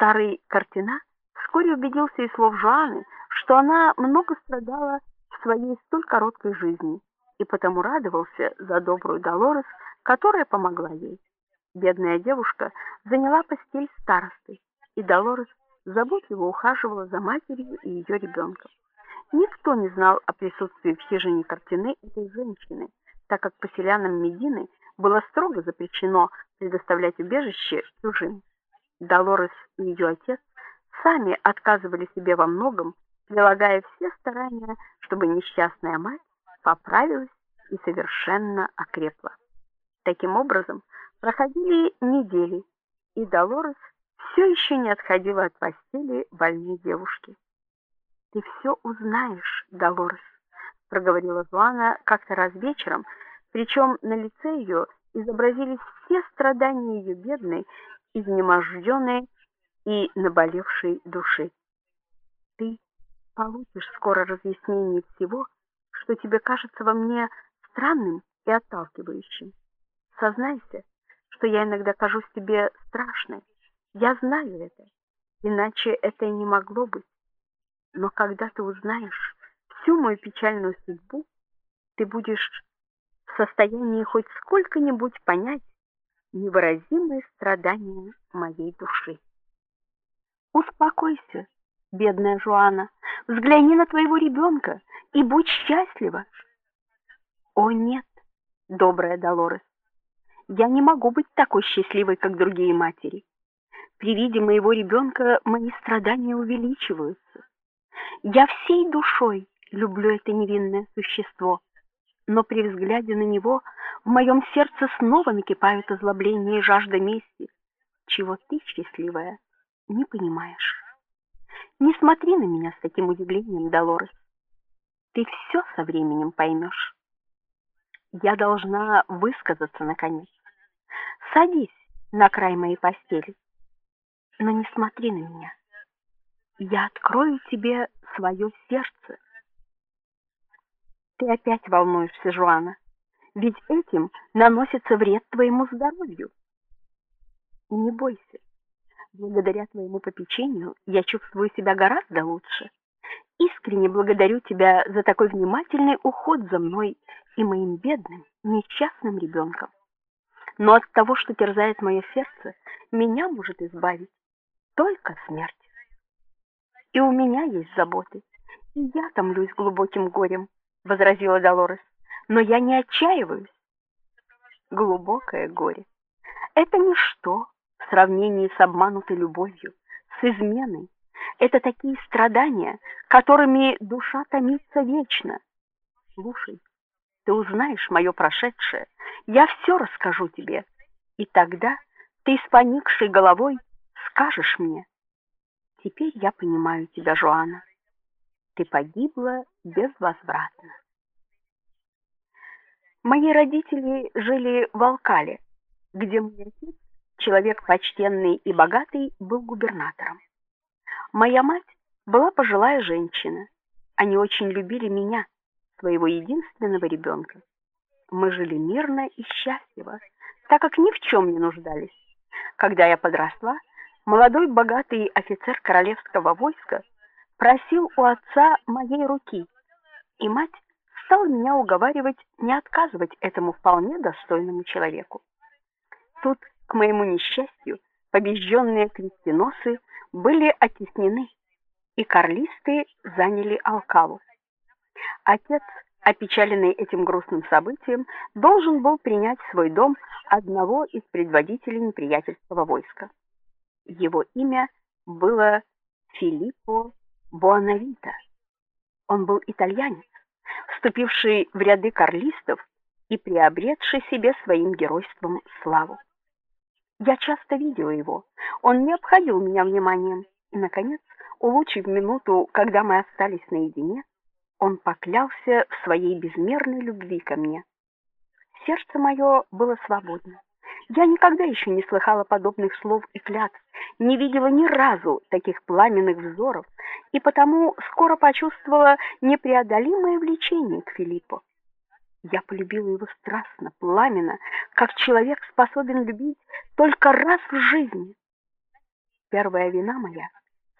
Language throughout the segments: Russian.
Старый Картина вскоре убедился из слов Жанны, что она много страдала в своей столь короткой жизни, и потому радовался за добрую Долорес, которая помогла ей. Бедная девушка заняла постель старосты, и Долорес заботливо ухаживала за матерью и ее ребенком. Никто не знал о присутствии в хижине картины этой женщины, так как поселянам Медины было строго запрещено предоставлять убежище чужим. Долорес и ее отец сами отказывали себе во многом, прилагая все старания, чтобы несчастная мать поправилась и совершенно окрепла. Таким образом, проходили недели, и Долорес все еще не отходила от постели больной девушки. Ты все узнаешь, Долорес, проговорила Жуана как-то раз вечером, причем на лице ее изобразились все страдания ее бедной, изнеможденной и наболевшей души. Ты получишь скоро разъяснение всего, что тебе кажется во мне странным и отталкивающим. Сознайся, что я иногда кажусь тебе страшной. Я знаю это, иначе это и не могло быть. Но когда ты узнаешь всю мою печальную судьбу, ты будешь в состоянии хоть сколько-нибудь понять невыразимые страдания моей души. Успокойся, бедная Жуана. Взгляни на твоего ребенка и будь счастлива. О нет, добрая Долорес. Я не могу быть такой счастливой, как другие матери. При виде моего ребенка мои страдания увеличиваются. Я всей душой люблю это невинное существо, но при взгляде на него в моем сердце снова накипают озлобление и жажда мести, чего ты, счастливая, не понимаешь. Не смотри на меня с таким удивлением, Долорес. Ты все со временем поймешь. Я должна высказаться наконец. Садись на край моей постели. Но не смотри на меня. Я открою тебе свое сердце. Ты опять волнуешься, Жуана. Ведь этим наносится вред твоему здоровью. Не бойся. Благодаря твоему попечению я чувствую себя гораздо лучше. Искренне благодарю тебя за такой внимательный уход за мной и моим бедным, несчастным ребенком. Но от того, что терзает мое сердце, меня может избавить только смерть. И у меня есть заботы, и я томлюсь глубоким горем, возразила Долорес. Но я не отчаиваюсь. Глубокое горе это ничто в сравнении с обманутой любовью, с изменой. Это такие страдания, которыми душа томится вечно. Слушай, ты узнаешь мое прошедшее, я все расскажу тебе, и тогда ты с поникшей головой скажешь мне: "Теперь я понимаю тебя, Жоанна. Ты погибла безвозвратно". Мои родители жили в Алкале, где мой отец, человек почтенный и богатый, был губернатором. Моя мать была пожилая женщина. Они очень любили меня, своего единственного ребенка. Мы жили мирно и счастливо, так как ни в чем не нуждались. Когда я подросла, молодой богатый офицер королевского войска просил у отца моей руки, и мать стала меня уговаривать не отказывать этому вполне достойному человеку. Тут, к моему несчастью, побежденные крестьяносы были оттеснены, и карлисты заняли Алкалу. Отец, опечаленный этим грустным событием, должен был принять в свой дом одного из предводителей неприятельского войска. Его имя было Филиппо Буонавита. Он был итальянец, вступивший в ряды карлистов и приобретший себе своим геройством славу. Я часто видела его. Он не обходил меня вниманием. И наконец, улучив минуту, когда мы остались наедине, он поклялся в своей безмерной любви ко мне. Сердце мое было свободно. Я никогда еще не слыхала подобных слов и клятв, не видела ни разу таких пламенных взоров, и потому скоро почувствовала непреодолимое влечение к Филиппу. Я полюбила его страстно, пламенно, как человек способен любить только раз в жизни. Первая вина моя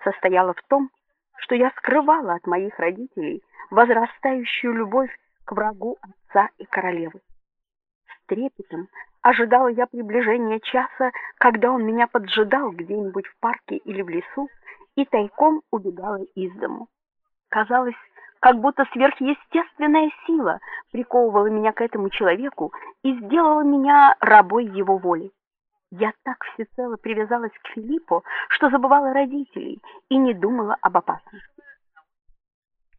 состояла в том, что я скрывала от моих родителей возрастающую любовь к врагу отца и королевы. Трепетом ожидала я приближения часа, когда он меня поджидал где-нибудь в парке или в лесу, и тайком убегала из дому. Казалось, как будто сверхъестественная сила приковывала меня к этому человеку и сделала меня рабой его воли. Я так всецело привязалась к Филиппу, что забывала родителей и не думала об опасности.